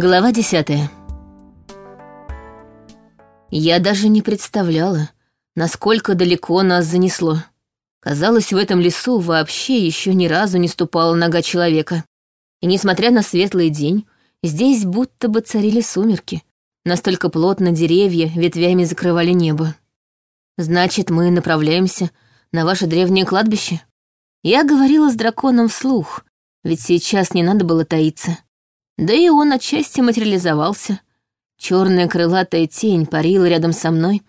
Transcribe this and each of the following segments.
Глава десятая. Я даже не представляла, насколько далеко нас занесло. Казалось, в этом лесу вообще еще ни разу не ступала нога человека. И несмотря на светлый день, здесь будто бы царили сумерки. Настолько плотно деревья ветвями закрывали небо. Значит, мы направляемся на ваше древнее кладбище? Я говорила с драконом вслух, ведь сейчас не надо было таиться. Да и он отчасти материализовался. Черная крылатая тень парила рядом со мной,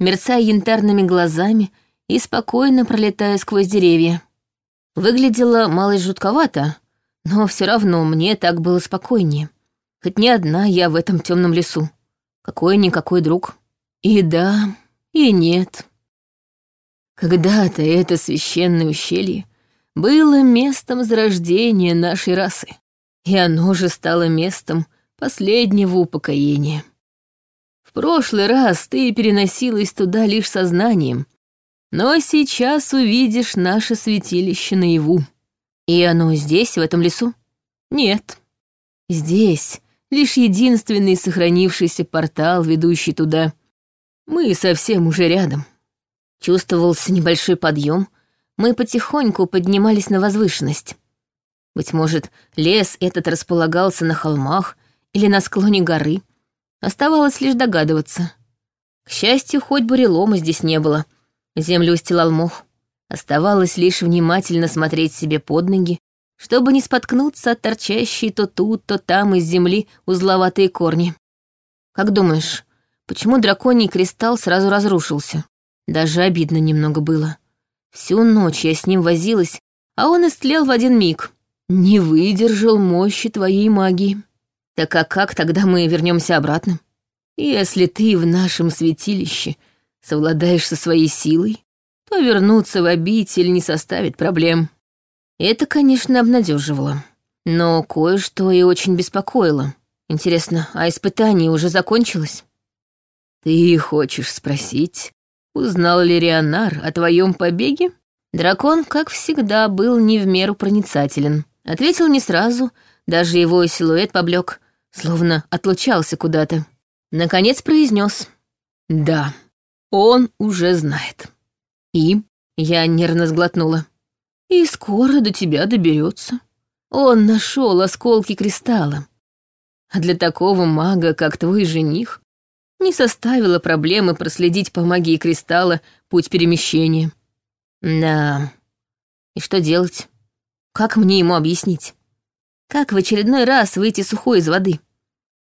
мерцая янтарными глазами и спокойно пролетая сквозь деревья. Выглядело мало жутковато, но все равно мне так было спокойнее. Хоть не одна я в этом темном лесу. Какой-никакой друг. И да, и нет. Когда-то это священное ущелье было местом зарождения нашей расы и оно же стало местом последнего упокоения. В прошлый раз ты переносилась туда лишь сознанием, но сейчас увидишь наше святилище наяву. И оно здесь, в этом лесу? Нет. Здесь лишь единственный сохранившийся портал, ведущий туда. Мы совсем уже рядом. Чувствовался небольшой подъем. Мы потихоньку поднимались на возвышенность. Быть может, лес этот располагался на холмах или на склоне горы. Оставалось лишь догадываться. К счастью, хоть бурелома здесь не было. Землю устилал мох. Оставалось лишь внимательно смотреть себе под ноги, чтобы не споткнуться от торчащей то тут, то там из земли узловатые корни. Как думаешь, почему драконий кристалл сразу разрушился? Даже обидно немного было. Всю ночь я с ним возилась, а он истлел в один миг не выдержал мощи твоей магии. Так а как тогда мы вернемся обратно? Если ты в нашем святилище совладаешь со своей силой, то вернуться в обитель не составит проблем. Это, конечно, обнадеживало. Но кое-что и очень беспокоило. Интересно, а испытание уже закончилось? Ты хочешь спросить, узнал ли Рионар о твоем побеге? Дракон, как всегда, был не в меру проницателен. Ответил не сразу, даже его силуэт поблек, словно отлучался куда-то. Наконец произнес: «Да, он уже знает». И я нервно сглотнула. «И скоро до тебя доберется. Он нашел осколки кристалла. А для такого мага, как твой жених, не составило проблемы проследить по магии кристалла путь перемещения. Да, и что делать? Как мне ему объяснить? Как в очередной раз выйти сухой из воды?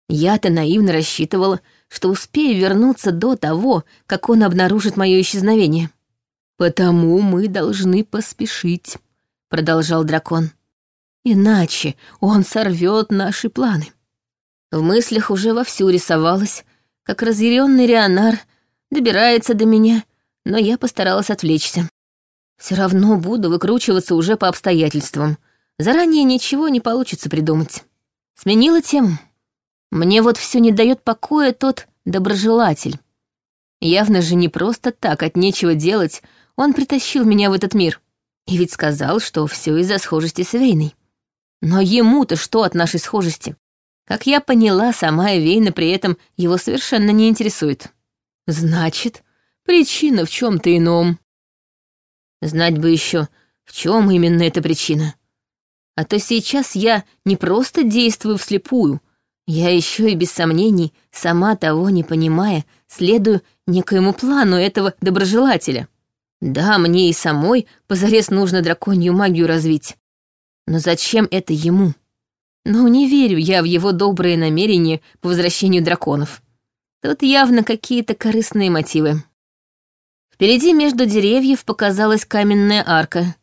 Я-то наивно рассчитывала, что успею вернуться до того, как он обнаружит мое исчезновение. «Потому мы должны поспешить», — продолжал дракон. «Иначе он сорвет наши планы». В мыслях уже вовсю рисовалось, как разъяренный Рионар добирается до меня, но я постаралась отвлечься. Все равно буду выкручиваться уже по обстоятельствам. Заранее ничего не получится придумать. Сменила тему. Мне вот все не дает покоя тот доброжелатель. Явно же не просто так, от нечего делать, он притащил меня в этот мир. И ведь сказал, что все из-за схожести с Вейной. Но ему-то что от нашей схожести? Как я поняла, сама Вейна при этом его совершенно не интересует. Значит, причина в чем то ином. Знать бы еще, в чем именно эта причина. А то сейчас я не просто действую вслепую, я еще и без сомнений, сама того не понимая, следую некоему плану этого доброжелателя. Да, мне и самой позарез нужно драконью магию развить. Но зачем это ему? Ну, не верю я в его добрые намерения по возвращению драконов. Тут явно какие-то корыстные мотивы. Впереди между деревьев показалась каменная арка.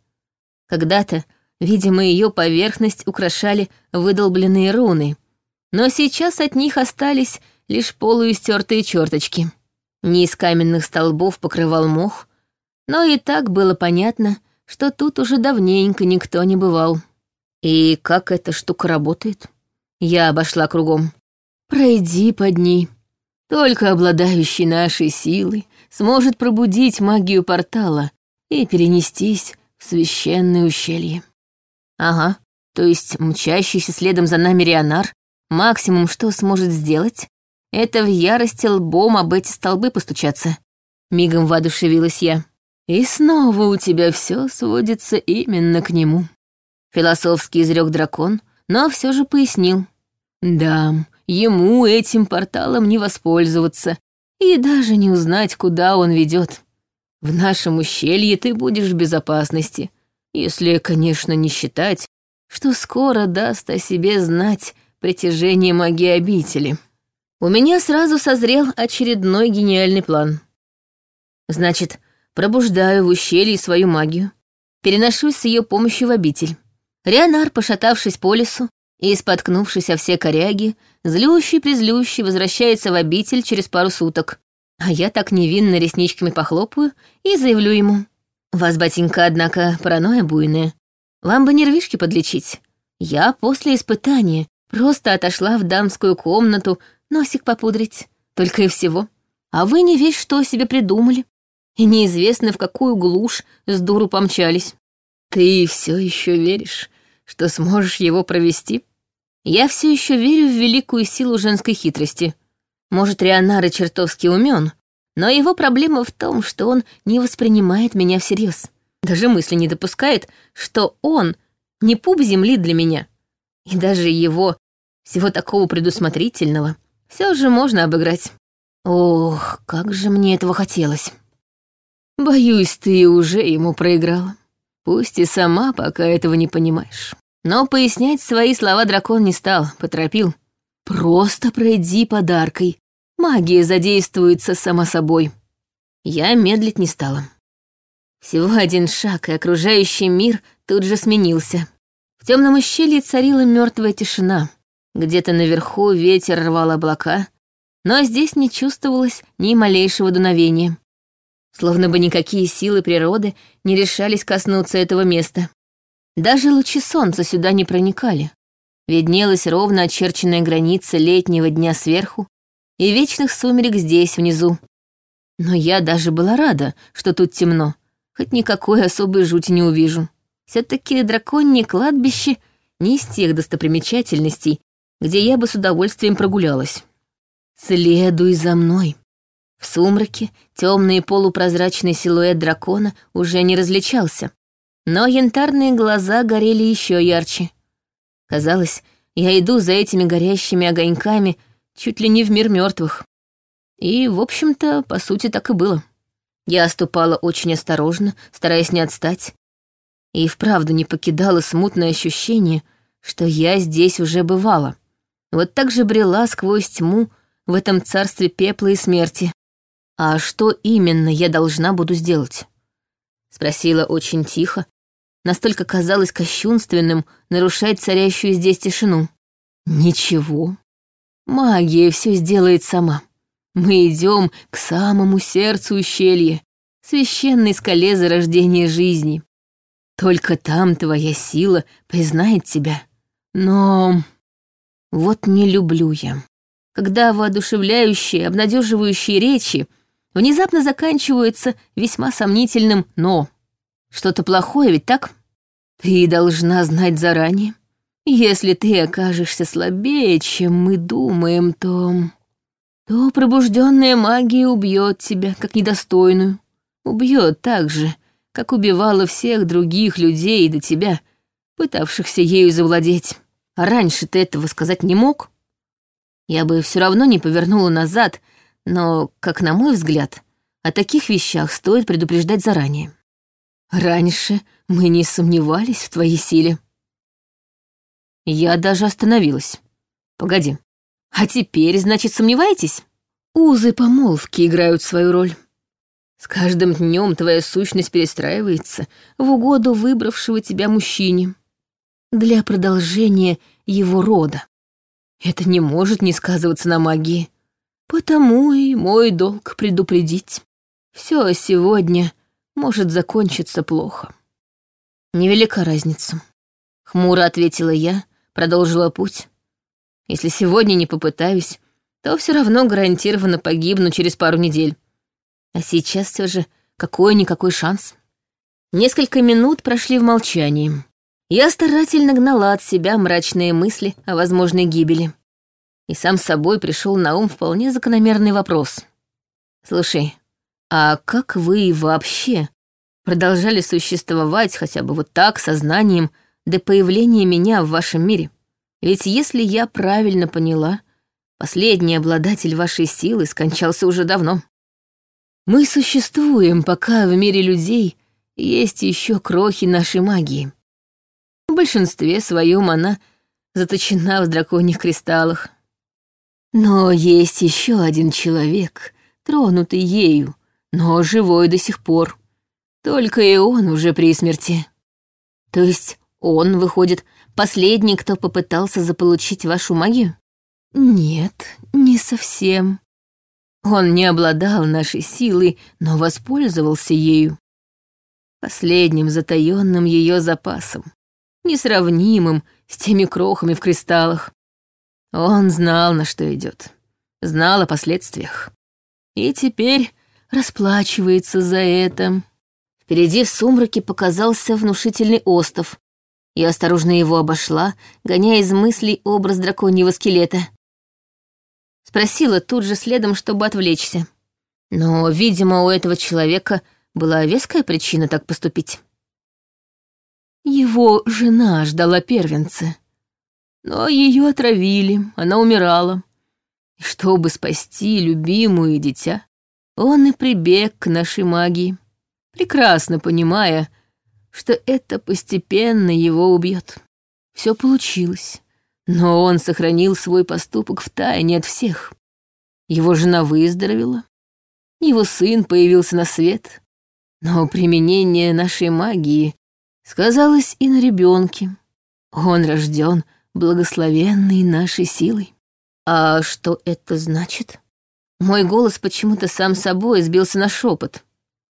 Когда-то, видимо, ее поверхность украшали выдолбленные руны, но сейчас от них остались лишь полуистертые черточки. Низ каменных столбов покрывал мох, но и так было понятно, что тут уже давненько никто не бывал. И как эта штука работает? Я обошла кругом. «Пройди под ней», только обладающий нашей силой сможет пробудить магию портала и перенестись в священное ущелье. Ага, то есть мчащийся следом за нами Рионар Максимум, что сможет сделать, это в ярости лбом об эти столбы постучаться. Мигом воодушевилась я. И снова у тебя все сводится именно к нему. Философский изрек дракон, но все же пояснил. Да, ему этим порталом не воспользоваться и даже не узнать, куда он ведет. В нашем ущелье ты будешь в безопасности, если, конечно, не считать, что скоро даст о себе знать притяжение магии обители. У меня сразу созрел очередной гениальный план. Значит, пробуждаю в ущелье свою магию, переношусь с ее помощью в обитель. Рионар, пошатавшись по лесу и споткнувшись о все коряги, злющий-призлющий возвращается в обитель через пару суток. А я так невинно ресничками похлопаю и заявлю ему. «Вас, батенька, однако, паранойя буйная. Вам бы нервишки подлечить. Я после испытания просто отошла в дамскую комнату носик попудрить. Только и всего. А вы не весь что себе придумали. И неизвестно, в какую глушь с дуру помчались. Ты все еще веришь, что сможешь его провести? Я все еще верю в великую силу женской хитрости. Может, Рионара чертовски умен, но его проблема в том, что он не воспринимает меня всерьез. Даже мысли не допускает, что он не пуп земли для меня. И даже его, всего такого предусмотрительного, все же можно обыграть. Ох, как же мне этого хотелось. Боюсь, ты уже ему проиграла. Пусть и сама пока этого не понимаешь. Но пояснять свои слова дракон не стал, поторопил. Просто пройди подаркой. Магия задействуется сама собой. Я медлить не стала. Всего один шаг, и окружающий мир тут же сменился. В темном ущелье царила мертвая тишина. Где-то наверху ветер рвал облака, но здесь не чувствовалось ни малейшего дуновения. Словно бы никакие силы природы не решались коснуться этого места. Даже лучи солнца сюда не проникали. Виднелась ровно очерченная граница летнего дня сверху и вечных сумерек здесь, внизу. Но я даже была рада, что тут темно, хоть никакой особой жути не увижу. все таки драконье кладбище не из тех достопримечательностей, где я бы с удовольствием прогулялась. «Следуй за мной». В сумраке темный полупрозрачный силуэт дракона уже не различался, но янтарные глаза горели еще ярче. Казалось, я иду за этими горящими огоньками чуть ли не в мир мертвых. И, в общем-то, по сути, так и было. Я ступала очень осторожно, стараясь не отстать, и вправду не покидало смутное ощущение, что я здесь уже бывала. Вот так же брела сквозь тьму в этом царстве пепла и смерти. А что именно я должна буду сделать? Спросила очень тихо. Настолько казалось кощунственным нарушать царящую здесь тишину. Ничего. Магия все сделает сама. Мы идем к самому сердцу ущелья, священной скале зарождения жизни. Только там твоя сила признает тебя. Но вот не люблю я, когда воодушевляющие, обнадеживающие речи внезапно заканчиваются весьма сомнительным «но». Что-то плохое ведь так? Ты должна знать заранее. Если ты окажешься слабее, чем мы думаем, то... то пробужденная магия убьет тебя, как недостойную. Убьет так же, как убивала всех других людей до тебя, пытавшихся ею завладеть. А раньше ты этого сказать не мог? Я бы все равно не повернула назад, но, как на мой взгляд, о таких вещах стоит предупреждать заранее. Раньше мы не сомневались в твоей силе. Я даже остановилась. Погоди. А теперь, значит, сомневаетесь? Узы помолвки играют свою роль. С каждым днем твоя сущность перестраивается в угоду выбравшего тебя мужчине для продолжения его рода. Это не может не сказываться на магии. Потому и мой долг предупредить. Все сегодня может закончиться плохо. Невелика разница. Хмуро ответила я, продолжила путь. Если сегодня не попытаюсь, то все равно гарантированно погибну через пару недель. А сейчас все же какой-никакой шанс. Несколько минут прошли в молчании. Я старательно гнала от себя мрачные мысли о возможной гибели. и сам собой пришел на ум вполне закономерный вопрос. «Слушай, а как вы вообще продолжали существовать хотя бы вот так, сознанием, до появления меня в вашем мире? Ведь если я правильно поняла, последний обладатель вашей силы скончался уже давно. Мы существуем, пока в мире людей есть еще крохи нашей магии. В большинстве своем она заточена в драконьих кристаллах. Но есть еще один человек, тронутый ею, но живой до сих пор. Только и он уже при смерти. То есть он, выходит, последний, кто попытался заполучить вашу магию? Нет, не совсем. Он не обладал нашей силой, но воспользовался ею. Последним затаённым ее запасом, несравнимым с теми крохами в кристаллах. Он знал, на что идет, знал о последствиях. И теперь расплачивается за это. Впереди в сумраке показался внушительный остов. Я осторожно его обошла, гоняя из мыслей образ драконьего скелета. Спросила тут же следом, чтобы отвлечься. Но, видимо, у этого человека была веская причина так поступить. Его жена ждала первенца. Но ее отравили, она умирала. И чтобы спасти любимую и дитя, он и прибег к нашей магии, прекрасно понимая, что это постепенно его убьет. Все получилось, но он сохранил свой поступок в тайне от всех. Его жена выздоровела, его сын появился на свет, но применение нашей магии сказалось и на ребенке. Он рожден благословенной нашей силой. А что это значит? Мой голос почему-то сам собой сбился на шепот.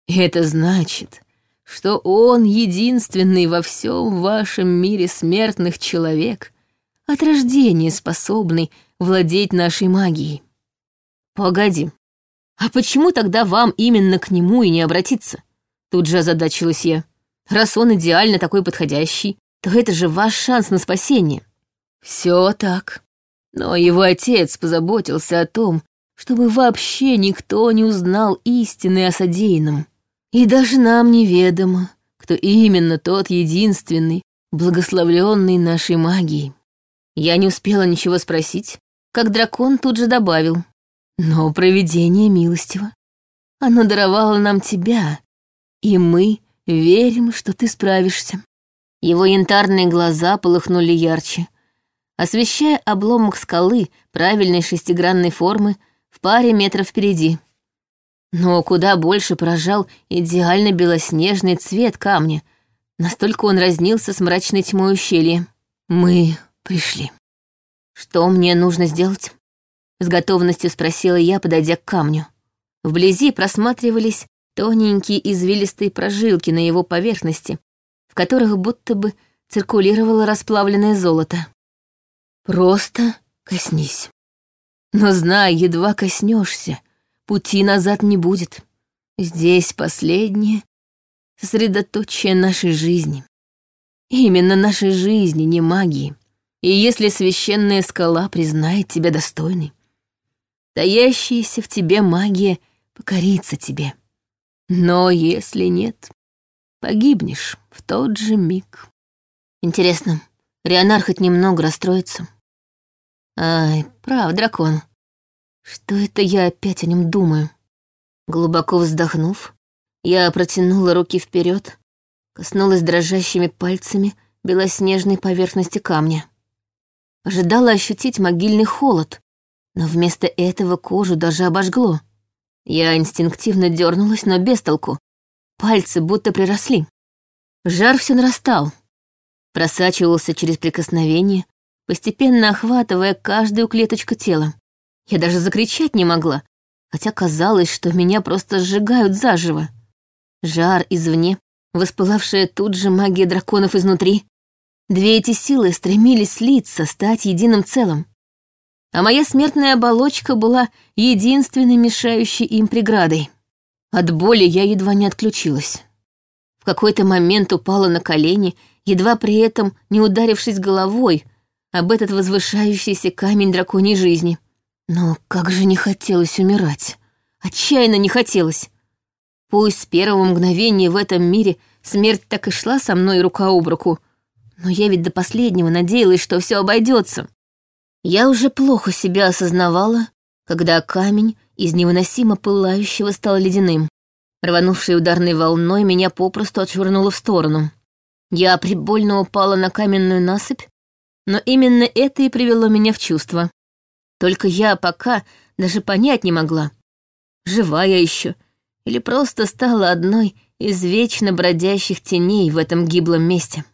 Это значит, что он единственный во всем вашем мире смертных человек, от рождения способный владеть нашей магией. Погоди, а почему тогда вам именно к нему и не обратиться? Тут же озадачилась я. Раз он идеально такой подходящий, то это же ваш шанс на спасение. Все так. Но его отец позаботился о том, чтобы вообще никто не узнал истины о содеянном. И даже нам неведомо, кто именно тот единственный, благословленный нашей магией. Я не успела ничего спросить, как дракон тут же добавил. Но провидение милостиво. Оно даровало нам тебя, и мы верим, что ты справишься. Его янтарные глаза полыхнули ярче, освещая обломок скалы правильной шестигранной формы в паре метров впереди. Но куда больше поражал идеально белоснежный цвет камня, настолько он разнился с мрачной тьмой ущелья. Мы пришли. Что мне нужно сделать? С готовностью спросила я, подойдя к камню. Вблизи просматривались тоненькие извилистые прожилки на его поверхности, в которых будто бы циркулировало расплавленное золото. Просто коснись. Но знай, едва коснешься, пути назад не будет. Здесь последнее сосредоточие нашей жизни. Именно нашей жизни, не магии. И если священная скала признает тебя достойной, таящаяся в тебе магия покорится тебе. Но если нет, погибнешь в тот же миг. Интересно, Рионар хоть немного расстроится? Ай, прав, дракон. Что это я опять о нем думаю? Глубоко вздохнув, я протянула руки вперед, коснулась дрожащими пальцами белоснежной поверхности камня. Ожидала ощутить могильный холод, но вместо этого кожу даже обожгло. Я инстинктивно дернулась, но без толку. Пальцы будто приросли. Жар все нарастал. Просачивался через прикосновение, постепенно охватывая каждую клеточку тела. Я даже закричать не могла, хотя казалось, что меня просто сжигают заживо. Жар извне, воспылавшая тут же магия драконов изнутри. Две эти силы стремились слиться, стать единым целым. А моя смертная оболочка была единственной мешающей им преградой. От боли я едва не отключилась. В какой-то момент упала на колени, едва при этом не ударившись головой, об этот возвышающийся камень драконьей жизни. Но как же не хотелось умирать. Отчаянно не хотелось. Пусть с первого мгновения в этом мире смерть так и шла со мной рука об руку, но я ведь до последнего надеялась, что все обойдется. Я уже плохо себя осознавала, когда камень из невыносимо пылающего стал ледяным. Рванувшей ударной волной меня попросту отшвырнуло в сторону. Я прибольно упала на каменную насыпь, но именно это и привело меня в чувство. Только я пока даже понять не могла, жива я еще или просто стала одной из вечно бродящих теней в этом гиблом месте.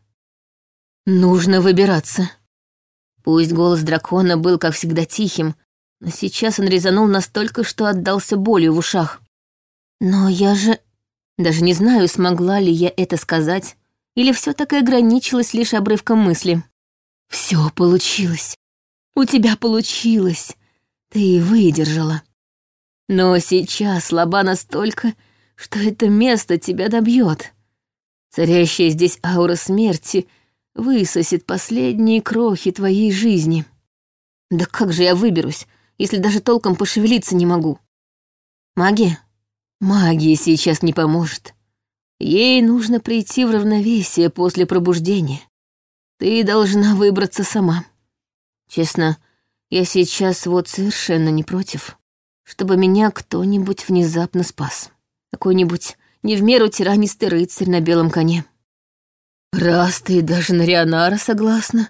Нужно выбираться. Пусть голос дракона был, как всегда, тихим, но сейчас он резанул настолько, что отдался болью в ушах. Но я же... Даже не знаю, смогла ли я это сказать, или все так и ограничилось лишь обрывком мысли. Все получилось. У тебя получилось. Ты выдержала. Но сейчас слаба настолько, что это место тебя добьет. Царящая здесь аура смерти высосет последние крохи твоей жизни. Да как же я выберусь, если даже толком пошевелиться не могу? Магия? Магия сейчас не поможет. Ей нужно прийти в равновесие после пробуждения. Ты должна выбраться сама. Честно, я сейчас вот совершенно не против, чтобы меня кто-нибудь внезапно спас. Какой-нибудь не в меру тиранистый рыцарь на белом коне. Раз ты даже на Рионара согласна,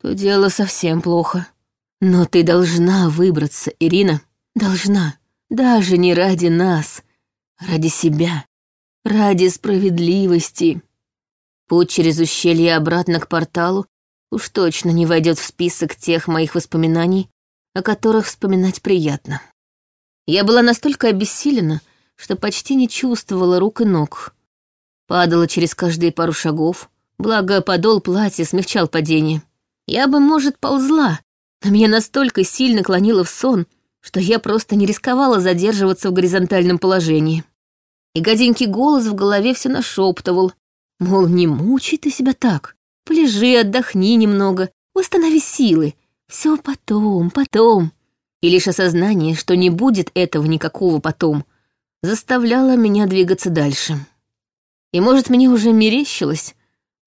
то дело совсем плохо. Но ты должна выбраться, Ирина. Должна. Даже не ради нас, ради себя. Ради справедливости. Путь через ущелье обратно к порталу уж точно не войдет в список тех моих воспоминаний, о которых вспоминать приятно. Я была настолько обессилена, что почти не чувствовала рук и ног. Падала через каждые пару шагов, благо подол платья смягчал падение. Я бы, может, ползла, но меня настолько сильно клонило в сон, что я просто не рисковала задерживаться в горизонтальном положении. И гаденький голос в голове все нашептывал, Мол, не мучай ты себя так. Полежи, отдохни немного, восстанови силы. Все потом, потом. И лишь осознание, что не будет этого никакого потом, заставляло меня двигаться дальше. И, может, мне уже мерещилось,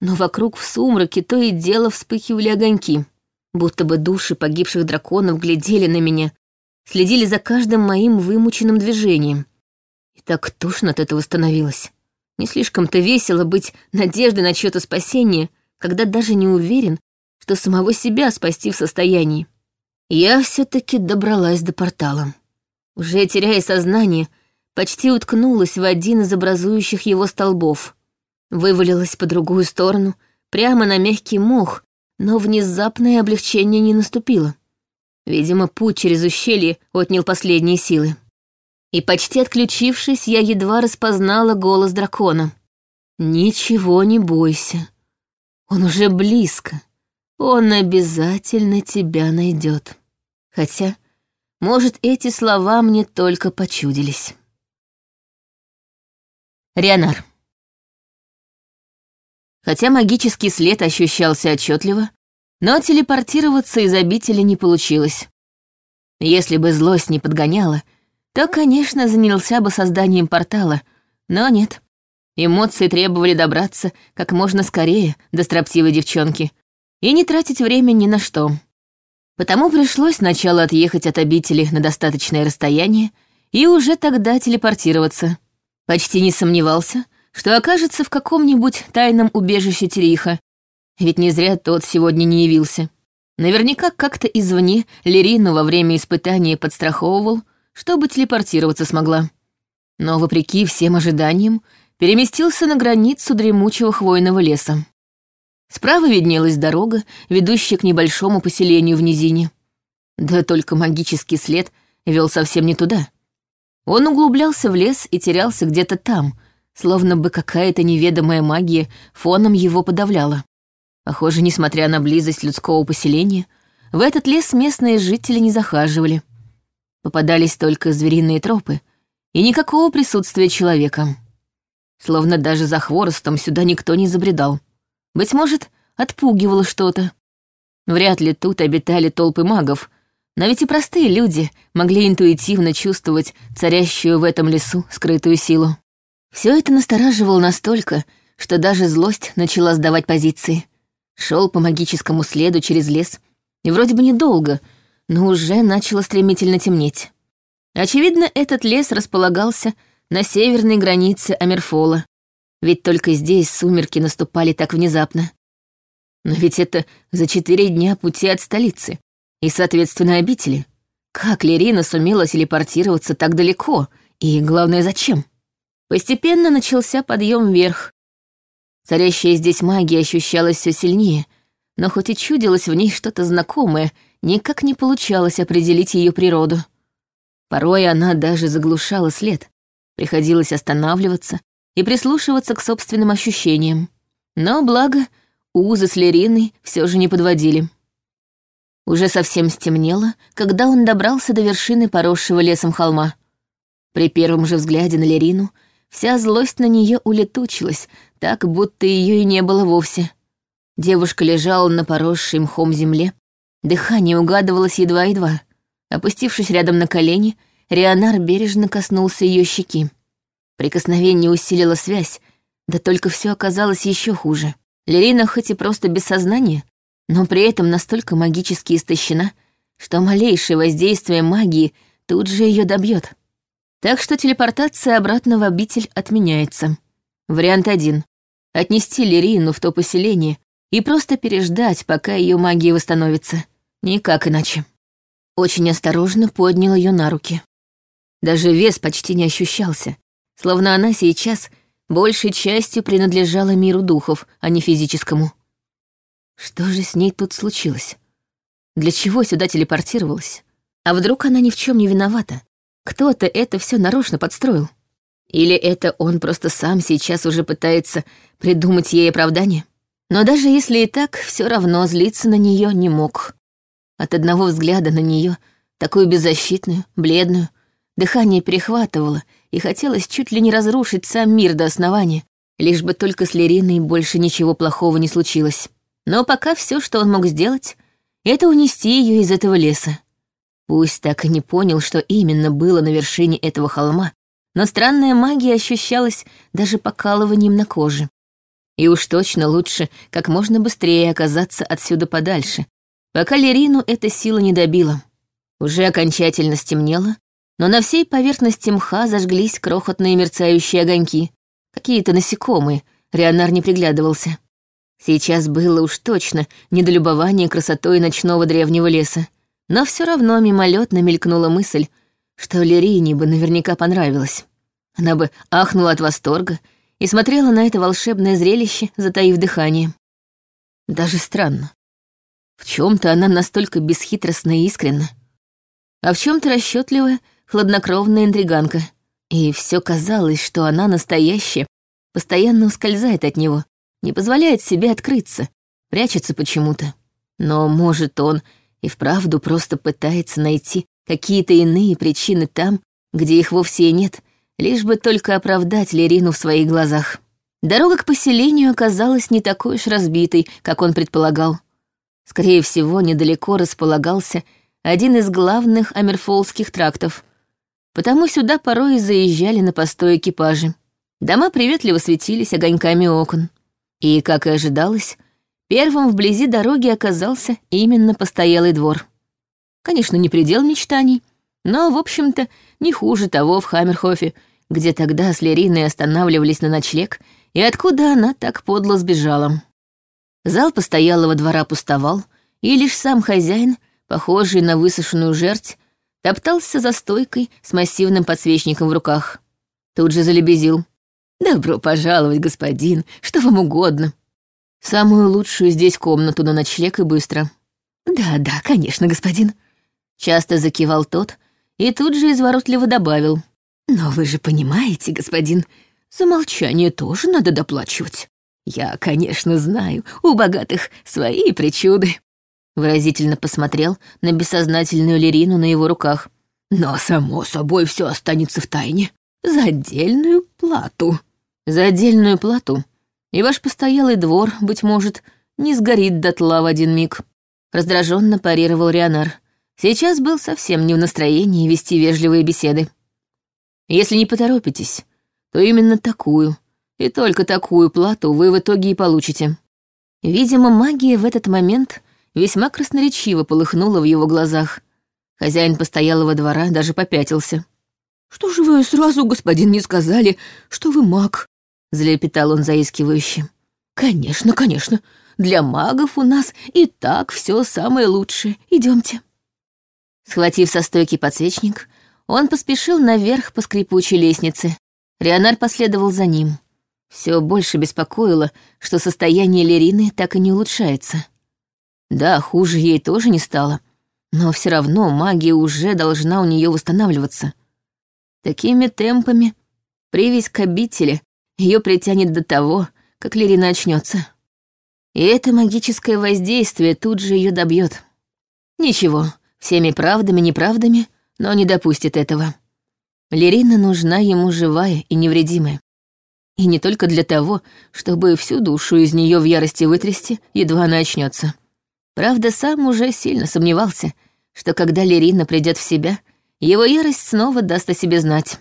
но вокруг в сумраке то и дело вспыхивали огоньки, будто бы души погибших драконов глядели на меня, следили за каждым моим вымученным движением. И так тошно от этого становилось. Не слишком-то весело быть надеждой на чьё-то спасение, когда даже не уверен, что самого себя спасти в состоянии. Я все таки добралась до портала. Уже теряя сознание, почти уткнулась в один из образующих его столбов. Вывалилась по другую сторону, прямо на мягкий мох, но внезапное облегчение не наступило. Видимо, путь через ущелье отнял последние силы и, почти отключившись, я едва распознала голос дракона. «Ничего не бойся. Он уже близко. Он обязательно тебя найдет. Хотя, может, эти слова мне только почудились». Рионар. Хотя магический след ощущался отчетливо, но телепортироваться из обители не получилось. Если бы злость не подгоняла — то, конечно, занялся бы созданием портала, но нет. Эмоции требовали добраться как можно скорее до строптивой девчонки и не тратить время ни на что. Потому пришлось сначала отъехать от обители на достаточное расстояние и уже тогда телепортироваться. Почти не сомневался, что окажется в каком-нибудь тайном убежище Териха, ведь не зря тот сегодня не явился. Наверняка как-то извне Лерину во время испытания подстраховывал, чтобы телепортироваться смогла. Но, вопреки всем ожиданиям, переместился на границу дремучего хвойного леса. Справа виднелась дорога, ведущая к небольшому поселению в низине. Да только магический след вел совсем не туда. Он углублялся в лес и терялся где-то там, словно бы какая-то неведомая магия фоном его подавляла. Похоже, несмотря на близость людского поселения, в этот лес местные жители не захаживали. Попадались только звериные тропы и никакого присутствия человека. Словно даже за хворостом сюда никто не забредал. Быть может, отпугивало что-то. Вряд ли тут обитали толпы магов, но ведь и простые люди могли интуитивно чувствовать царящую в этом лесу скрытую силу. Все это настораживало настолько, что даже злость начала сдавать позиции. Шел по магическому следу через лес, и вроде бы недолго, но уже начало стремительно темнеть. Очевидно, этот лес располагался на северной границе Амерфола, ведь только здесь сумерки наступали так внезапно. Но ведь это за четыре дня пути от столицы и, соответственно, обители. Как Лерина сумела телепортироваться так далеко? И, главное, зачем? Постепенно начался подъем вверх. Царящая здесь магия ощущалась все сильнее, но хоть и чудилось в ней что-то знакомое, никак не получалось определить ее природу. Порой она даже заглушала след. Приходилось останавливаться и прислушиваться к собственным ощущениям. Но, благо, узы с Лериной все же не подводили. Уже совсем стемнело, когда он добрался до вершины поросшего лесом холма. При первом же взгляде на Лерину вся злость на нее улетучилась, так, будто ее и не было вовсе. Девушка лежала на поросшей мхом земле, дыхание угадывалось едва-едва. Опустившись рядом на колени, Рионар бережно коснулся ее щеки. Прикосновение усилило связь, да только все оказалось еще хуже. Лерина хоть и просто без сознания, но при этом настолько магически истощена, что малейшее воздействие магии тут же ее добьет. Так что телепортация обратно в обитель отменяется. Вариант один — отнести Лерину в то поселение и просто переждать, пока ее магия восстановится. Никак иначе. Очень осторожно поднял ее на руки. Даже вес почти не ощущался, словно она сейчас большей частью принадлежала миру духов, а не физическому. Что же с ней тут случилось? Для чего сюда телепортировалась? А вдруг она ни в чем не виновата? Кто-то это все нарочно подстроил? Или это он просто сам сейчас уже пытается придумать ей оправдание? Но даже если и так, все равно злиться на нее не мог. От одного взгляда на нее, такую беззащитную, бледную, дыхание перехватывало, и хотелось чуть ли не разрушить сам мир до основания, лишь бы только с Лериной больше ничего плохого не случилось. Но пока все, что он мог сделать, это унести ее из этого леса. Пусть так и не понял, что именно было на вершине этого холма, но странная магия ощущалась даже покалыванием на коже. И уж точно лучше как можно быстрее оказаться отсюда подальше, пока Лерину эта сила не добила. Уже окончательно стемнело, но на всей поверхности мха зажглись крохотные мерцающие огоньки. Какие-то насекомые, Рионар не приглядывался. Сейчас было уж точно недолюбование красотой ночного древнего леса. Но все равно мимолетно мелькнула мысль, что Лерине бы наверняка понравилось. Она бы ахнула от восторга и смотрела на это волшебное зрелище, затаив дыхание. Даже странно. В чем то она настолько бесхитростна и искренна, а в чем то расчетливая, хладнокровная интриганка. И все казалось, что она настоящая, постоянно ускользает от него, не позволяет себе открыться, прячется почему-то. Но, может, он и вправду просто пытается найти какие-то иные причины там, где их вовсе и нет, лишь бы только оправдать Лерину в своих глазах. Дорога к поселению оказалась не такой уж разбитой, как он предполагал. Скорее всего, недалеко располагался один из главных амерфолских трактов. Потому сюда порой и заезжали на постой экипажи. Дома приветливо светились огоньками окон. И, как и ожидалось, первым вблизи дороги оказался именно постоялый двор. Конечно, не предел мечтаний, но, в общем-то, не хуже того в Хаммерхофе, где тогда с Лериной останавливались на ночлег, и откуда она так подло сбежала. Зал постоялого двора пустовал, и лишь сам хозяин, похожий на высушенную жерть, топтался за стойкой с массивным подсвечником в руках. Тут же залебезил. «Добро пожаловать, господин, что вам угодно. Самую лучшую здесь комнату на ночлег и быстро». «Да-да, конечно, господин», — часто закивал тот и тут же изворотливо добавил. «Но вы же понимаете, господин, за молчание тоже надо доплачивать. Я, конечно, знаю, у богатых свои причуды». Выразительно посмотрел на бессознательную Лерину на его руках. «Но, само собой, все останется в тайне. За отдельную плату» за отдельную плату, и ваш постоялый двор, быть может, не сгорит дотла в один миг. Раздраженно парировал Рионар. Сейчас был совсем не в настроении вести вежливые беседы. Если не поторопитесь, то именно такую, и только такую плату вы в итоге и получите. Видимо, магия в этот момент весьма красноречиво полыхнула в его глазах. Хозяин постоялого двора даже попятился. «Что же вы сразу, господин, не сказали, что вы маг?» — залепетал он заискивающе. «Конечно, конечно. Для магов у нас и так все самое лучшее. Идемте. Схватив со стойки подсвечник, он поспешил наверх по скрипучей лестнице. Рионар последовал за ним. Все больше беспокоило, что состояние Лерины так и не улучшается. Да, хуже ей тоже не стало, но все равно магия уже должна у нее восстанавливаться. Такими темпами привязь к обители ее притянет до того, как Лерина очнется. И это магическое воздействие тут же ее добьет. Ничего, всеми правдами, неправдами, но не допустит этого. Лерина нужна ему живая и невредимая. И не только для того, чтобы всю душу из нее в ярости вытрясти, едва она очнется. Правда, сам уже сильно сомневался, что когда Лерина придет в себя, его ярость снова даст о себе знать.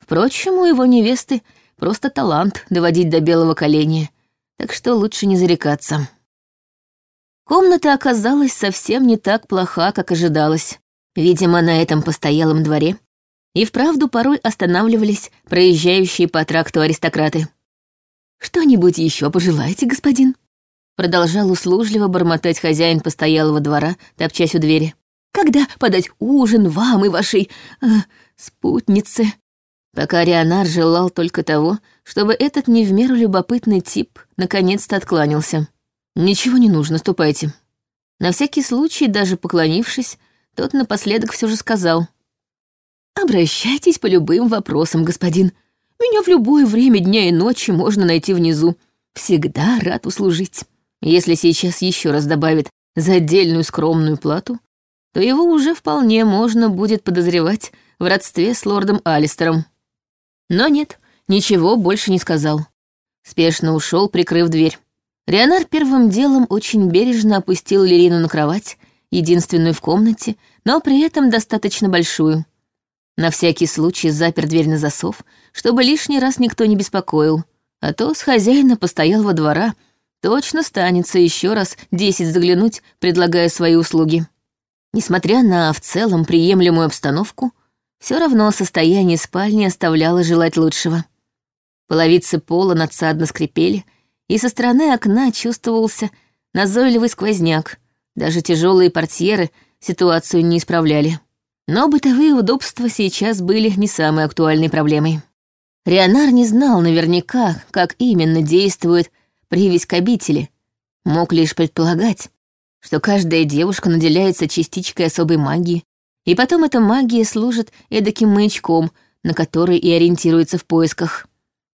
Впрочем, у его невесты просто талант доводить до белого коленя, так что лучше не зарекаться. Комната оказалась совсем не так плоха, как ожидалось. Видимо, на этом постоялом дворе и вправду порой останавливались проезжающие по тракту аристократы. «Что-нибудь еще пожелаете, господин?» Продолжал услужливо бормотать хозяин постоялого двора, топчась у двери. «Когда подать ужин вам и вашей... Э, спутнице?» Пока Рионар желал только того, чтобы этот не в меру любопытный тип наконец-то откланялся. «Ничего не нужно, ступайте». На всякий случай, даже поклонившись, тот напоследок все же сказал. «Обращайтесь по любым вопросам, господин. Меня в любое время дня и ночи можно найти внизу. Всегда рад услужить. Если сейчас еще раз добавит за отдельную скромную плату, то его уже вполне можно будет подозревать в родстве с лордом Алистером. Но нет, ничего больше не сказал. Спешно ушел, прикрыв дверь. Рионар первым делом очень бережно опустил Лерину на кровать, единственную в комнате, но при этом достаточно большую. На всякий случай запер дверь на засов, чтобы лишний раз никто не беспокоил, а то с хозяина постоялого двора точно станется еще раз десять заглянуть, предлагая свои услуги. Несмотря на в целом приемлемую обстановку, все равно состояние спальни оставляло желать лучшего. Половицы пола надсадно скрипели, и со стороны окна чувствовался назойливый сквозняк. Даже тяжелые портьеры ситуацию не исправляли. Но бытовые удобства сейчас были не самой актуальной проблемой. Рионар не знал наверняка, как именно действует привязь к обители. Мог лишь предполагать, что каждая девушка наделяется частичкой особой магии, и потом эта магия служит эдаким маячком, на который и ориентируется в поисках.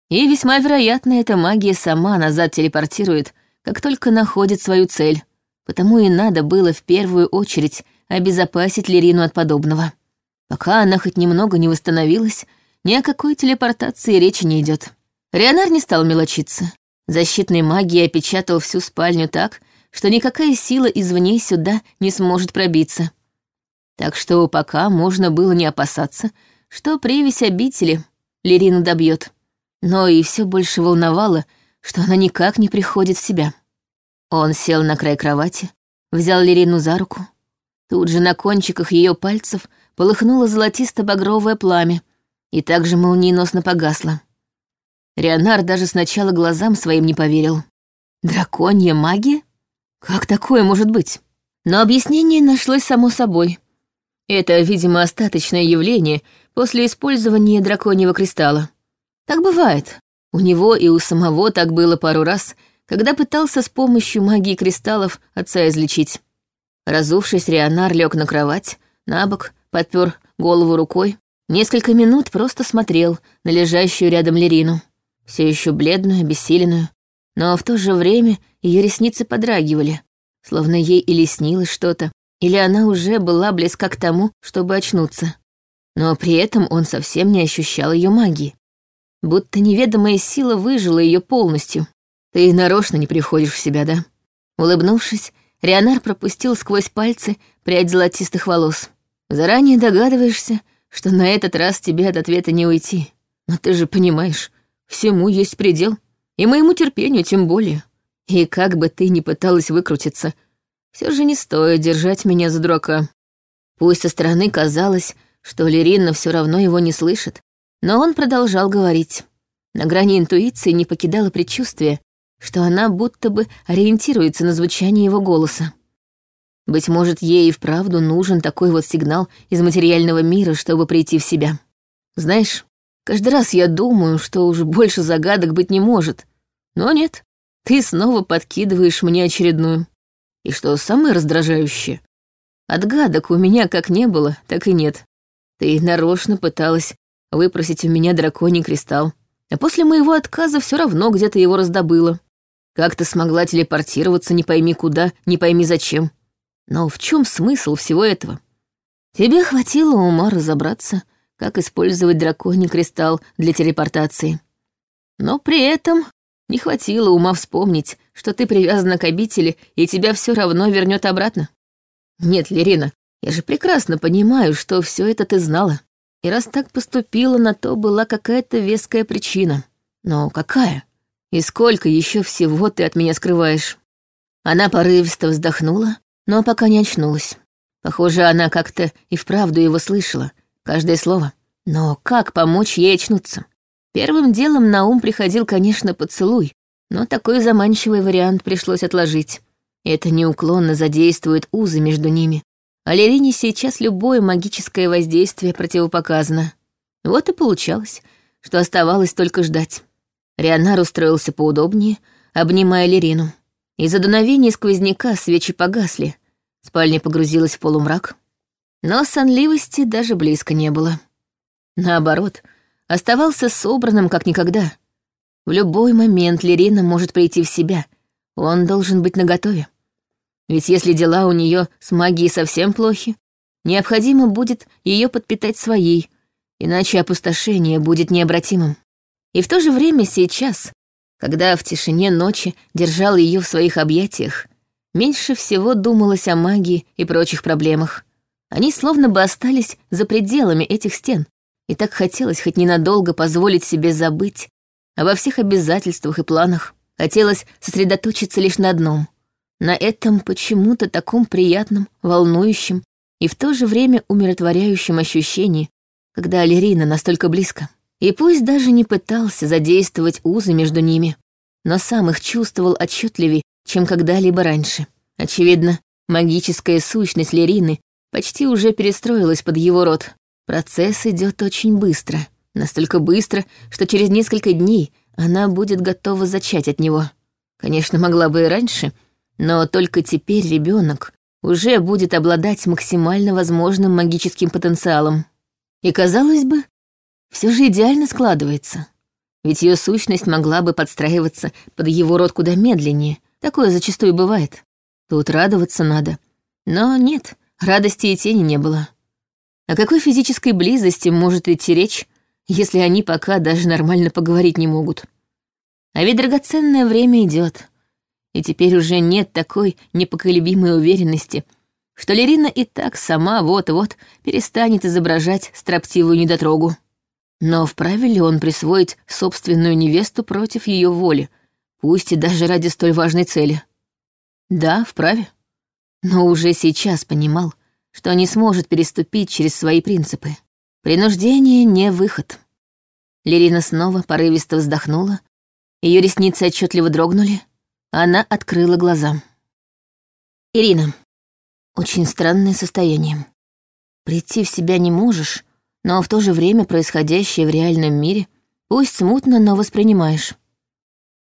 И весьма вероятно, эта магия сама назад телепортирует, как только находит свою цель. Потому и надо было в первую очередь обезопасить Лерину от подобного. Пока она хоть немного не восстановилась, ни о какой телепортации речи не идет. Рионар не стал мелочиться. Защитной магией опечатал всю спальню так, что никакая сила извне сюда не сможет пробиться. Так что пока можно было не опасаться, что привязь обители Лерину добьет но и все больше волновало, что она никак не приходит в себя. Он сел на край кровати, взял Лерину за руку. Тут же на кончиках ее пальцев полыхнуло золотисто-багровое пламя и также молниеносно погасло. Рионар даже сначала глазам своим не поверил. Драконья магия? Как такое может быть? Но объяснение нашлось само собой. Это, видимо, остаточное явление после использования драконьего кристалла. Так бывает. У него и у самого так было пару раз, когда пытался с помощью магии кристаллов отца излечить. Разувшись, Рионар лег на кровать, на бок, подпер голову рукой. Несколько минут просто смотрел на лежащую рядом Лерину. Все еще бледную, обессиленную. Но в то же время ее ресницы подрагивали, словно ей или снилось что-то, или она уже была близка к тому, чтобы очнуться. Но при этом он совсем не ощущал ее магии будто неведомая сила выжила ее полностью. Ты нарочно не приходишь в себя, да? Улыбнувшись, Рионар пропустил сквозь пальцы прядь золотистых волос. Заранее догадываешься, что на этот раз тебе от ответа не уйти. Но ты же понимаешь, всему есть предел. И моему терпению тем более. И как бы ты ни пыталась выкрутиться, все же не стоит держать меня за дурака. Пусть со стороны казалось, что Лерина все равно его не слышит, но он продолжал говорить. На грани интуиции не покидало предчувствие, что она будто бы ориентируется на звучание его голоса. Быть может, ей и вправду нужен такой вот сигнал из материального мира, чтобы прийти в себя. Знаешь, каждый раз я думаю, что уже больше загадок быть не может. Но нет, ты снова подкидываешь мне очередную. И что самое раздражающее, отгадок у меня как не было, так и нет. Ты нарочно пыталась выпросить у меня драконий кристалл, а после моего отказа все равно где-то его раздобыла. Как ты смогла телепортироваться не пойми куда, не пойми зачем? Но в чем смысл всего этого? Тебе хватило ума разобраться, как использовать драконий кристалл для телепортации. Но при этом не хватило ума вспомнить, что ты привязана к обители, и тебя все равно вернет обратно. Нет, Лерина, я же прекрасно понимаю, что все это ты знала. И раз так поступила, на то была какая-то веская причина. Но какая? И сколько еще всего ты от меня скрываешь?» Она порывисто вздохнула, но пока не очнулась. Похоже, она как-то и вправду его слышала, каждое слово. Но как помочь ей очнуться? Первым делом на ум приходил, конечно, поцелуй, но такой заманчивый вариант пришлось отложить. Это неуклонно задействует узы между ними. А Лерине сейчас любое магическое воздействие противопоказано. Вот и получалось, что оставалось только ждать. Рионар устроился поудобнее, обнимая Лерину. Из-за дуновения сквозняка свечи погасли, спальня погрузилась в полумрак. Но сонливости даже близко не было. Наоборот, оставался собранным как никогда. В любой момент Лерина может прийти в себя. Он должен быть наготове. Ведь если дела у нее с магией совсем плохи, необходимо будет ее подпитать своей, иначе опустошение будет необратимым. И в то же время сейчас, когда в тишине ночи держал ее в своих объятиях, меньше всего думалось о магии и прочих проблемах. Они словно бы остались за пределами этих стен, и так хотелось хоть ненадолго позволить себе забыть обо всех обязательствах и планах. Хотелось сосредоточиться лишь на одном — на этом почему-то таком приятном, волнующем и в то же время умиротворяющем ощущении, когда Алирина настолько близко. И пусть даже не пытался задействовать узы между ними, но сам их чувствовал отчетливее, чем когда-либо раньше. Очевидно, магическая сущность Лерины почти уже перестроилась под его рот. Процесс идет очень быстро. Настолько быстро, что через несколько дней она будет готова зачать от него. Конечно, могла бы и раньше, но только теперь ребенок уже будет обладать максимально возможным магическим потенциалом. И, казалось бы, все же идеально складывается. Ведь ее сущность могла бы подстраиваться под его род куда медленнее. Такое зачастую бывает. Тут радоваться надо. Но нет, радости и тени не было. О какой физической близости может идти речь, если они пока даже нормально поговорить не могут? А ведь драгоценное время идет, и теперь уже нет такой непоколебимой уверенности, что Лерина и так сама вот-вот перестанет изображать строптивую недотрогу. Но вправе ли он присвоить собственную невесту против ее воли, пусть и даже ради столь важной цели? Да, вправе. Но уже сейчас понимал, что не сможет переступить через свои принципы. Принуждение не выход. Лерина снова порывисто вздохнула, ее ресницы отчетливо дрогнули, она открыла глаза. «Ирина, очень странное состояние. Прийти в себя не можешь, но в то же время происходящее в реальном мире пусть смутно, но воспринимаешь.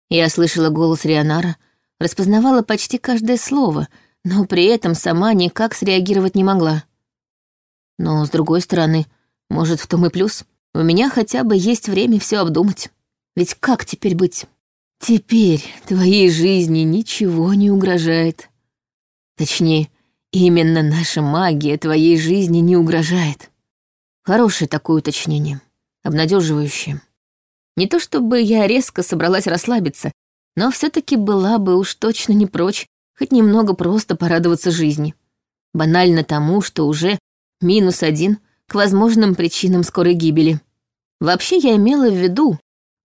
Я слышала голос Рионара, распознавала почти каждое слово, но при этом сама никак среагировать не могла. Но, с другой стороны, может, в том и плюс. У меня хотя бы есть время все обдумать. Ведь как теперь быть? Теперь твоей жизни ничего не угрожает. Точнее, именно наша магия твоей жизни не угрожает. Хорошее такое уточнение, обнадеживающее. Не то чтобы я резко собралась расслабиться, но все таки была бы уж точно не прочь хоть немного просто порадоваться жизни. Банально тому, что уже минус один к возможным причинам скорой гибели. Вообще я имела в виду,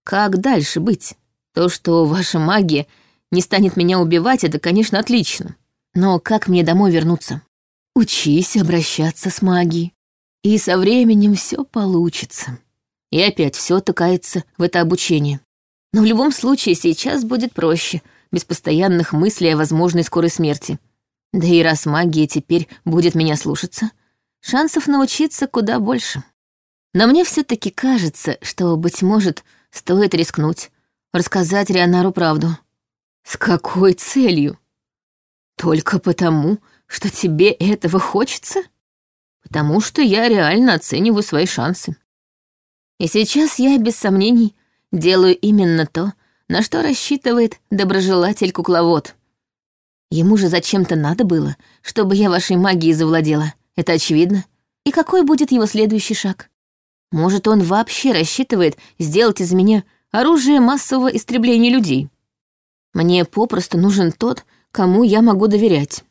как дальше быть. То, что ваша магия не станет меня убивать, это, конечно, отлично. Но как мне домой вернуться? Учись обращаться с магией, и со временем все получится. И опять все тыкается в это обучение. Но в любом случае сейчас будет проще, без постоянных мыслей о возможной скорой смерти. Да и раз магия теперь будет меня слушаться, шансов научиться куда больше. Но мне все таки кажется, что, быть может, стоит рискнуть, рассказать Рионару правду. С какой целью? Только потому, что тебе этого хочется? Потому что я реально оцениваю свои шансы. И сейчас я, без сомнений, делаю именно то, на что рассчитывает доброжелатель-кукловод. Ему же зачем-то надо было, чтобы я вашей магией завладела. Это очевидно. И какой будет его следующий шаг? Может, он вообще рассчитывает сделать из меня оружие массового истребления людей? Мне попросту нужен тот, кому я могу доверять.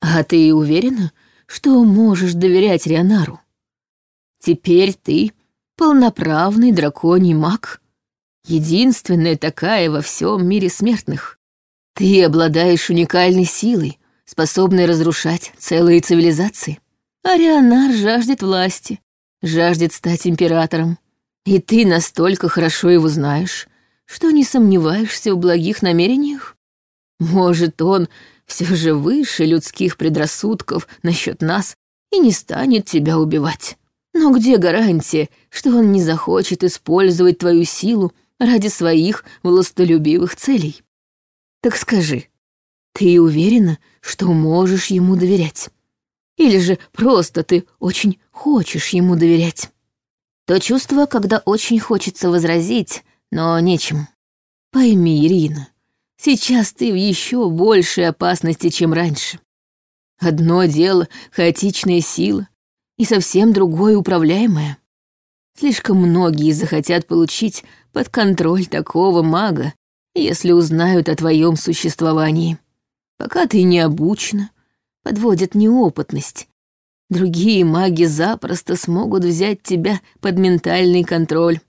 А ты уверена, что можешь доверять Рионару? Теперь ты полноправный драконий маг, единственная такая во всем мире смертных. Ты обладаешь уникальной силой, способной разрушать целые цивилизации. А Рионар жаждет власти, жаждет стать императором. И ты настолько хорошо его знаешь, что не сомневаешься в благих намерениях? Может, он все же выше людских предрассудков насчет нас и не станет тебя убивать. Но где гарантия, что он не захочет использовать твою силу ради своих властолюбивых целей? Так скажи, ты уверена, что можешь ему доверять? Или же просто ты очень хочешь ему доверять? То чувство, когда очень хочется возразить, но нечем. Пойми, Ирина, сейчас ты в еще большей опасности, чем раньше. Одно дело — хаотичная сила, и совсем другое — управляемая. Слишком многие захотят получить под контроль такого мага, если узнают о твоем существовании. Пока ты не обучена, подводит неопытность. Другие маги запросто смогут взять тебя под ментальный контроль.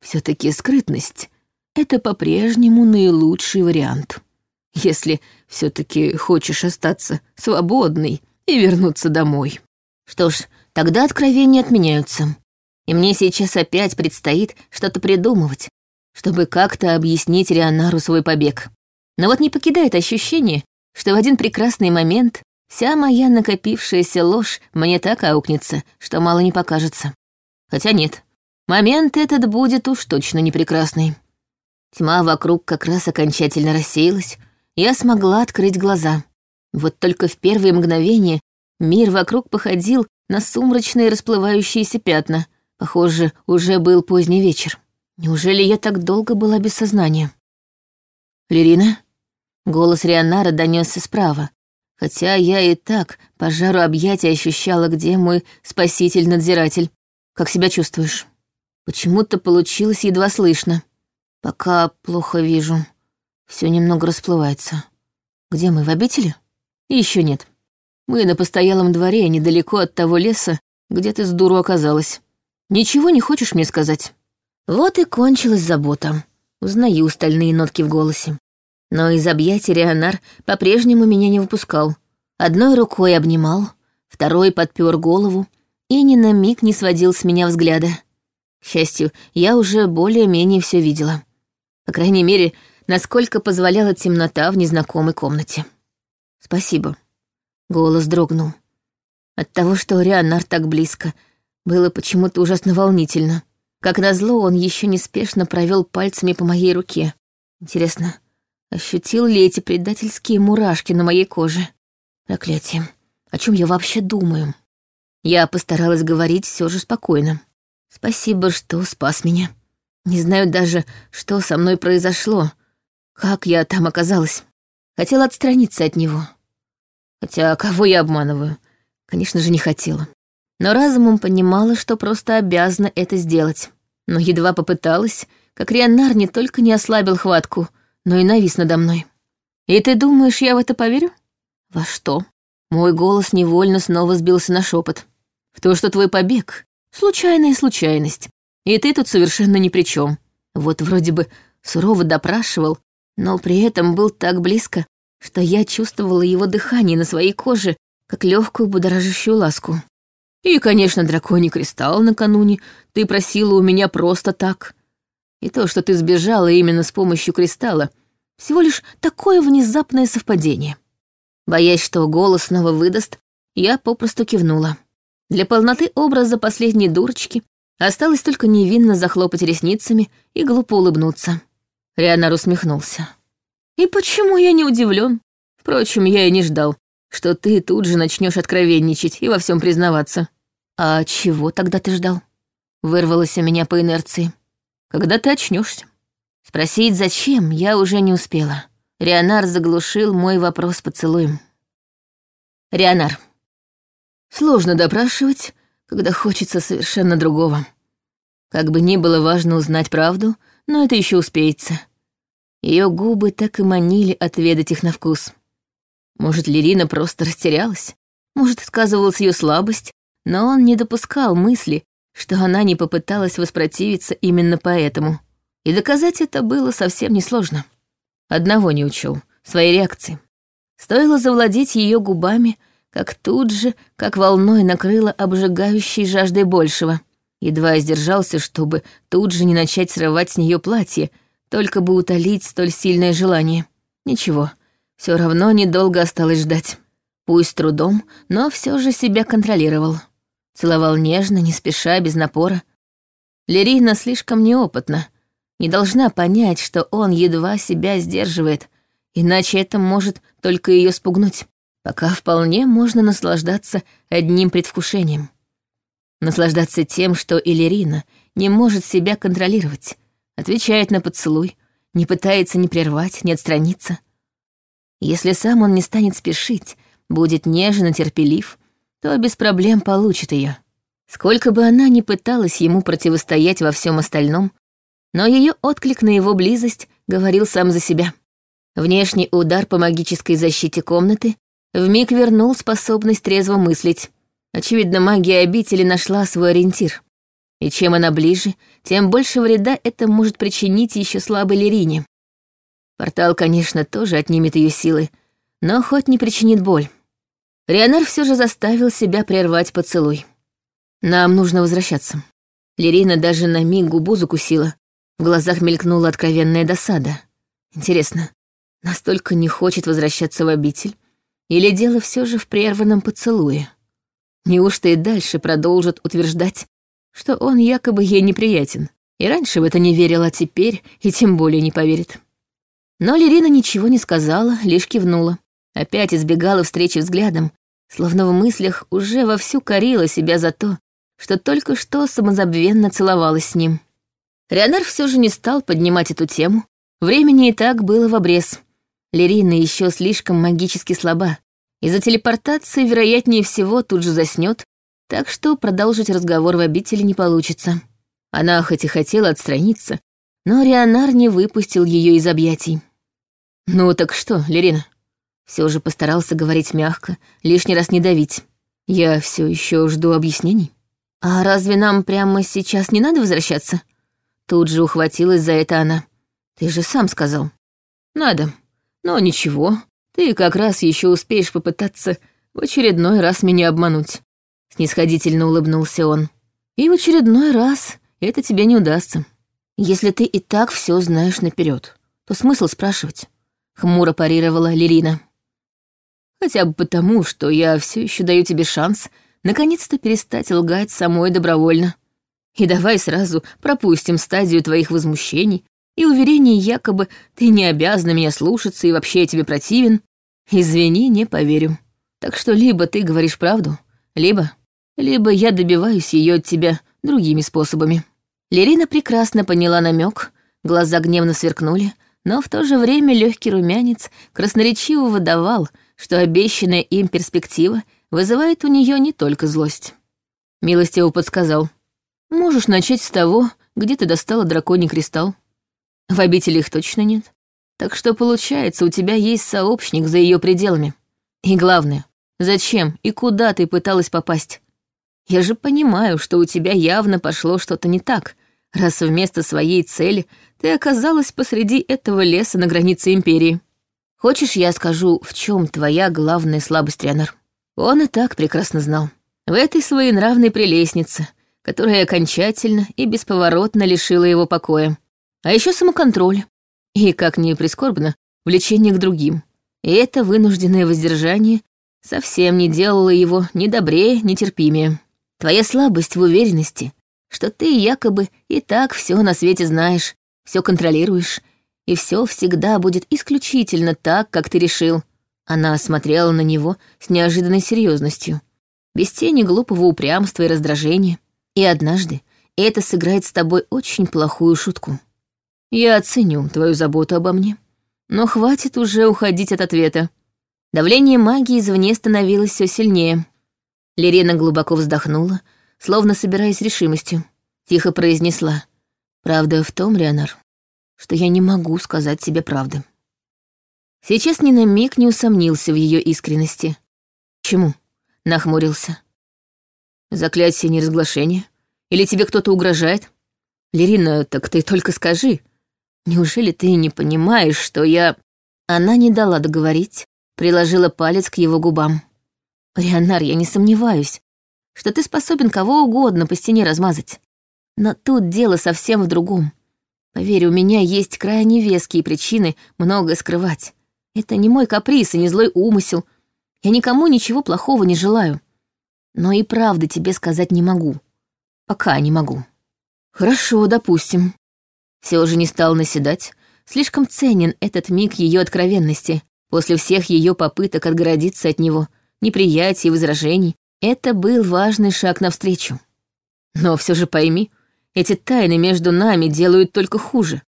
все таки скрытность — это по-прежнему наилучший вариант. Если все таки хочешь остаться свободной и вернуться домой. Что ж, тогда откровения отменяются. И мне сейчас опять предстоит что-то придумывать, чтобы как-то объяснить Рионару свой побег. Но вот не покидает ощущение, что в один прекрасный момент вся моя накопившаяся ложь мне так аукнется, что мало не покажется. Хотя нет, момент этот будет уж точно не прекрасный. Тьма вокруг как раз окончательно рассеялась, я смогла открыть глаза. Вот только в первые мгновения мир вокруг походил на сумрачные расплывающиеся пятна. Похоже, уже был поздний вечер. Неужели я так долго была без сознания? «Лерина?» Голос Рионара донесся справа, хотя я и так по жару объятия ощущала, где мой спаситель-надзиратель. Как себя чувствуешь? Почему-то получилось едва слышно. Пока плохо вижу. Все немного расплывается. Где мы, в обители? Еще нет. Мы на постоялом дворе, недалеко от того леса, где ты с дуру оказалась. Ничего не хочешь мне сказать? Вот и кончилась забота. Узнаю стальные нотки в голосе. Но из объятий Рионар по-прежнему меня не выпускал. Одной рукой обнимал, второй подпер голову и ни на миг не сводил с меня взгляда. К счастью, я уже более-менее все видела. По крайней мере, насколько позволяла темнота в незнакомой комнате. «Спасибо». Голос дрогнул. От того, что Рионар так близко, было почему-то ужасно волнительно. Как назло, он еще неспешно провел пальцами по моей руке. Интересно, ощутил ли эти предательские мурашки на моей коже? Проклятие. О чем я вообще думаю? Я постаралась говорить все же спокойно. Спасибо, что спас меня. Не знаю даже, что со мной произошло, как я там оказалась. Хотела отстраниться от него. Хотя кого я обманываю? Конечно же, не хотела но разумом понимала, что просто обязана это сделать. Но едва попыталась, как Рионар не только не ослабил хватку, но и навис надо мной. И ты думаешь, я в это поверю? Во что? Мой голос невольно снова сбился на шепот. В то, что твой побег — случайная случайность, и ты тут совершенно ни при чем. Вот вроде бы сурово допрашивал, но при этом был так близко, что я чувствовала его дыхание на своей коже, как легкую будоражащую ласку. И, конечно, драконий кристалл накануне ты просила у меня просто так. И то, что ты сбежала именно с помощью кристалла, всего лишь такое внезапное совпадение. Боясь, что голос снова выдаст, я попросту кивнула. Для полноты образа последней дурочки осталось только невинно захлопать ресницами и глупо улыбнуться. Рианар усмехнулся. «И почему я не удивлен? Впрочем, я и не ждал, что ты тут же начнешь откровенничать и во всем признаваться. А чего тогда ты ждал? Вырвалось у меня по инерции. Когда ты очнешься? Спросить, зачем, я уже не успела. Рионар заглушил мой вопрос поцелуем. Рионар. Сложно допрашивать, когда хочется совершенно другого. Как бы ни было важно узнать правду, но это еще успеется. Ее губы так и манили отведать их на вкус. Может, Лерина просто растерялась? Может, сказывалась ее слабость, но он не допускал мысли, что она не попыталась воспротивиться именно поэтому. И доказать это было совсем несложно. Одного не учел — своей реакции. Стоило завладеть ее губами, как тут же, как волной накрыло обжигающей жаждой большего. Едва сдержался, чтобы тут же не начать срывать с нее платье, только бы утолить столь сильное желание. Ничего, все равно недолго осталось ждать. Пусть трудом, но все же себя контролировал. Целовал нежно, не спеша, без напора. Лерина слишком неопытна, не должна понять, что он едва себя сдерживает, иначе это может только ее спугнуть. Пока вполне можно наслаждаться одним предвкушением. Наслаждаться тем, что Иллирина не может себя контролировать, отвечает на поцелуй, не пытается ни прервать, ни отстраниться — если сам он не станет спешить, будет нежен и терпелив, то без проблем получит ее. Сколько бы она ни пыталась ему противостоять во всем остальном, но ее отклик на его близость говорил сам за себя. Внешний удар по магической защите комнаты вмиг вернул способность трезво мыслить. Очевидно, магия обители нашла свой ориентир. И чем она ближе, тем больше вреда это может причинить еще слабой Лерине. Портал, конечно, тоже отнимет ее силы, но хоть не причинит боль. Рионар все же заставил себя прервать поцелуй. Нам нужно возвращаться. Лерина даже на миг губу закусила. В глазах мелькнула откровенная досада. Интересно, настолько не хочет возвращаться в обитель? Или дело все же в прерванном поцелуе? Неужто и дальше продолжит утверждать, что он якобы ей неприятен? И раньше в это не верил, а теперь и тем более не поверит. Но Лерина ничего не сказала, лишь кивнула. Опять избегала встречи взглядом, словно в мыслях уже вовсю корила себя за то, что только что самозабвенно целовалась с ним. Рионар все же не стал поднимать эту тему. Времени и так было в обрез. Лерина еще слишком магически слаба. Из-за телепортации, вероятнее всего, тут же заснет, так что продолжить разговор в обители не получится. Она хоть и хотела отстраниться, но Рионар не выпустил ее из объятий. «Ну так что, Лерина?» Все же постарался говорить мягко, лишний раз не давить. Я все еще жду объяснений. «А разве нам прямо сейчас не надо возвращаться?» Тут же ухватилась за это она. «Ты же сам сказал». «Надо. Но ничего, ты как раз еще успеешь попытаться в очередной раз меня обмануть». Снисходительно улыбнулся он. «И в очередной раз это тебе не удастся. Если ты и так все знаешь наперед, то смысл спрашивать?» — хмуро парировала Лерина. «Хотя бы потому, что я все еще даю тебе шанс наконец-то перестать лгать самой добровольно. И давай сразу пропустим стадию твоих возмущений и уверений, якобы ты не обязана меня слушаться и вообще я тебе противен. Извини, не поверю. Так что либо ты говоришь правду, либо... Либо я добиваюсь ее от тебя другими способами». Лерина прекрасно поняла намек, глаза гневно сверкнули, но в то же время легкий румянец красноречиво выдавал, что обещанная им перспектива вызывает у нее не только злость. Милостиво подсказал. «Можешь начать с того, где ты достала драконий кристалл. В обители их точно нет. Так что, получается, у тебя есть сообщник за ее пределами. И главное, зачем и куда ты пыталась попасть? Я же понимаю, что у тебя явно пошло что-то не так, раз вместо своей цели ты оказалась посреди этого леса на границе Империи. Хочешь, я скажу, в чем твоя главная слабость, Ренар? Он и так прекрасно знал. В этой своей нравной прелестнице, которая окончательно и бесповоротно лишила его покоя. А еще самоконтроль. И, как ни прискорбно, влечение к другим. И это вынужденное воздержание совсем не делало его ни добрее, ни терпимее. Твоя слабость в уверенности, что ты якобы и так все на свете знаешь, все контролируешь, и все всегда будет исключительно так, как ты решил. Она смотрела на него с неожиданной серьезностью, без тени глупого упрямства и раздражения. И однажды это сыграет с тобой очень плохую шутку. Я оценю твою заботу обо мне, но хватит уже уходить от ответа. Давление магии извне становилось все сильнее. Лерена глубоко вздохнула, словно собираясь решимостью. Тихо произнесла. «Правда в том, Леонар, что я не могу сказать тебе правды». Сейчас ни на миг не усомнился в ее искренности. «Чему?» — нахмурился. «Заклятие неразглашения? Или тебе кто-то угрожает? Лерина, так ты только скажи. Неужели ты не понимаешь, что я...» Она не дала договорить, приложила палец к его губам. «Рионар, я не сомневаюсь, что ты способен кого угодно по стене размазать. Но тут дело совсем в другом. Поверь, у меня есть крайне веские причины многое скрывать. Это не мой каприз и не злой умысел. Я никому ничего плохого не желаю. Но и правды тебе сказать не могу. Пока не могу. Хорошо, допустим. Все же не стал наседать. Слишком ценен этот миг ее откровенности. После всех ее попыток отгородиться от него, неприятий и возражений, это был важный шаг навстречу. Но все же пойми, эти тайны между нами делают только хуже.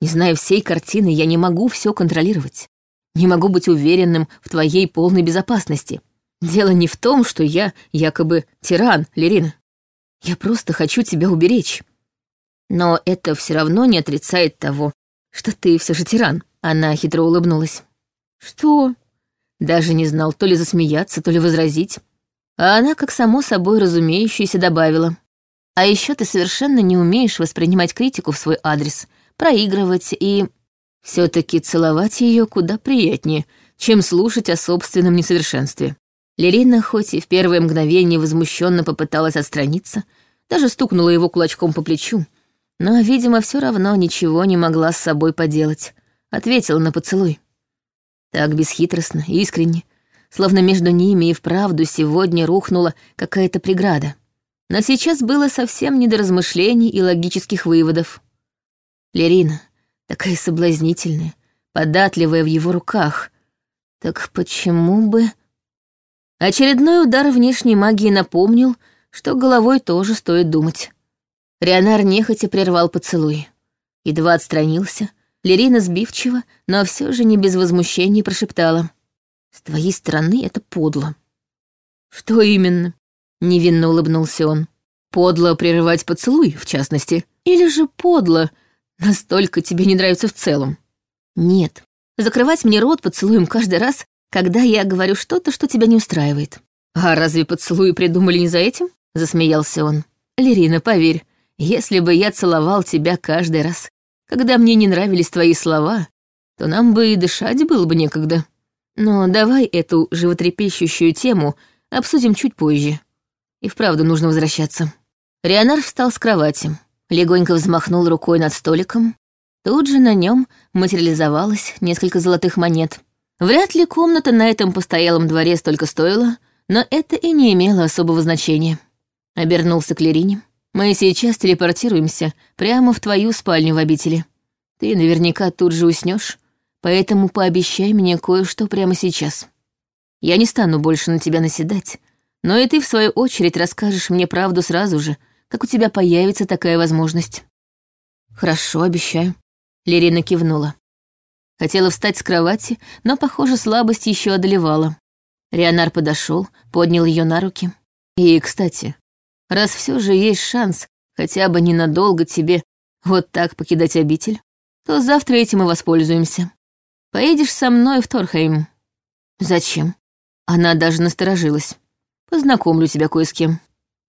Не зная всей картины, я не могу все контролировать. Не могу быть уверенным в твоей полной безопасности. Дело не в том, что я якобы тиран, Лерина. Я просто хочу тебя уберечь. Но это все равно не отрицает того, что ты все же тиран. Она хитро улыбнулась. «Что?» Даже не знал то ли засмеяться, то ли возразить. А она, как само собой разумеющееся, добавила. «А еще ты совершенно не умеешь воспринимать критику в свой адрес, проигрывать и...» все таки целовать ее куда приятнее, чем слушать о собственном несовершенстве. Лерина, хоть и в первое мгновение возмущенно попыталась отстраниться, даже стукнула его кулачком по плечу, но, видимо, все равно ничего не могла с собой поделать. Ответила на поцелуй. Так бесхитростно, искренне, словно между ними и вправду сегодня рухнула какая-то преграда. Но сейчас было совсем не до размышлений и логических выводов. Лерина, такая соблазнительная, податливая в его руках. Так почему бы... Очередной удар внешней магии напомнил, что головой тоже стоит думать. Рионар нехотя прервал поцелуй. Едва отстранился — Лерина сбивчиво, но все же не без возмущения прошептала. «С твоей стороны это подло». «Что именно?» — невинно улыбнулся он. «Подло прерывать поцелуй, в частности. Или же подло, настолько тебе не нравится в целом?» «Нет. Закрывать мне рот поцелуем каждый раз, когда я говорю что-то, что тебя не устраивает». «А разве поцелуи придумали не за этим?» — засмеялся он. «Лерина, поверь, если бы я целовал тебя каждый раз, когда мне не нравились твои слова, то нам бы и дышать было бы некогда. Но давай эту животрепещущую тему обсудим чуть позже. И вправду нужно возвращаться. Рионар встал с кровати, легонько взмахнул рукой над столиком. Тут же на нем материализовалось несколько золотых монет. Вряд ли комната на этом постоялом дворе столько стоила, но это и не имело особого значения. Обернулся к Лерине. Мы сейчас телепортируемся прямо в твою спальню в обители. Ты наверняка тут же уснешь, поэтому пообещай мне кое-что прямо сейчас. Я не стану больше на тебя наседать, но и ты, в свою очередь, расскажешь мне правду сразу же, как у тебя появится такая возможность». «Хорошо, обещаю», — Лерина кивнула. Хотела встать с кровати, но, похоже, слабость еще одолевала. Рионар подошел, поднял ее на руки. «И, кстати, раз все же есть шанс хотя бы ненадолго тебе вот так покидать обитель, то завтра этим и воспользуемся. Поедешь со мной в Торхейм». «Зачем?» Она даже насторожилась. «Познакомлю тебя кое с кем».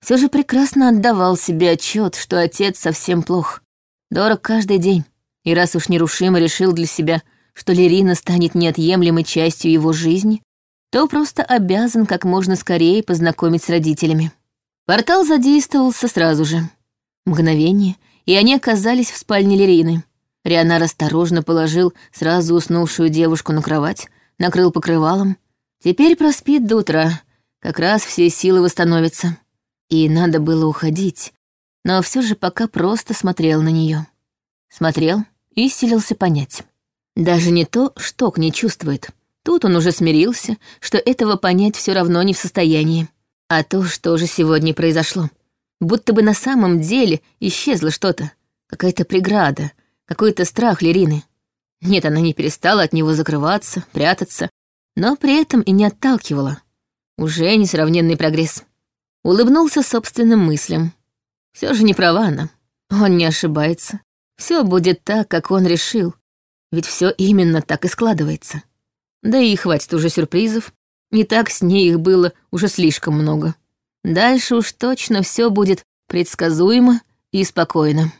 Все же прекрасно отдавал себе отчет, что отец совсем плох. Дорог каждый день. И раз уж нерушимо решил для себя, что Лерина станет неотъемлемой частью его жизни, то просто обязан как можно скорее познакомить с родителями. Портал задействовался сразу же. Мгновение, и они оказались в спальне Лерины. Рианар осторожно положил сразу уснувшую девушку на кровать, накрыл покрывалом. Теперь проспит до утра, как раз все силы восстановятся. И надо было уходить, но все же пока просто смотрел на нее. Смотрел и силился понять. Даже не то, что к ней чувствует. Тут он уже смирился, что этого понять все равно не в состоянии. А то, что же сегодня произошло. Будто бы на самом деле исчезло что-то. Какая-то преграда, какой-то страх Лерины. Нет, она не перестала от него закрываться, прятаться, но при этом и не отталкивала. Уже несравненный прогресс. Улыбнулся собственным мыслям. Все же не права она. Он не ошибается. Все будет так, как он решил. Ведь все именно так и складывается. Да и хватит уже сюрпризов. Не так с ней их было уже слишком много. Дальше уж точно все будет предсказуемо и спокойно.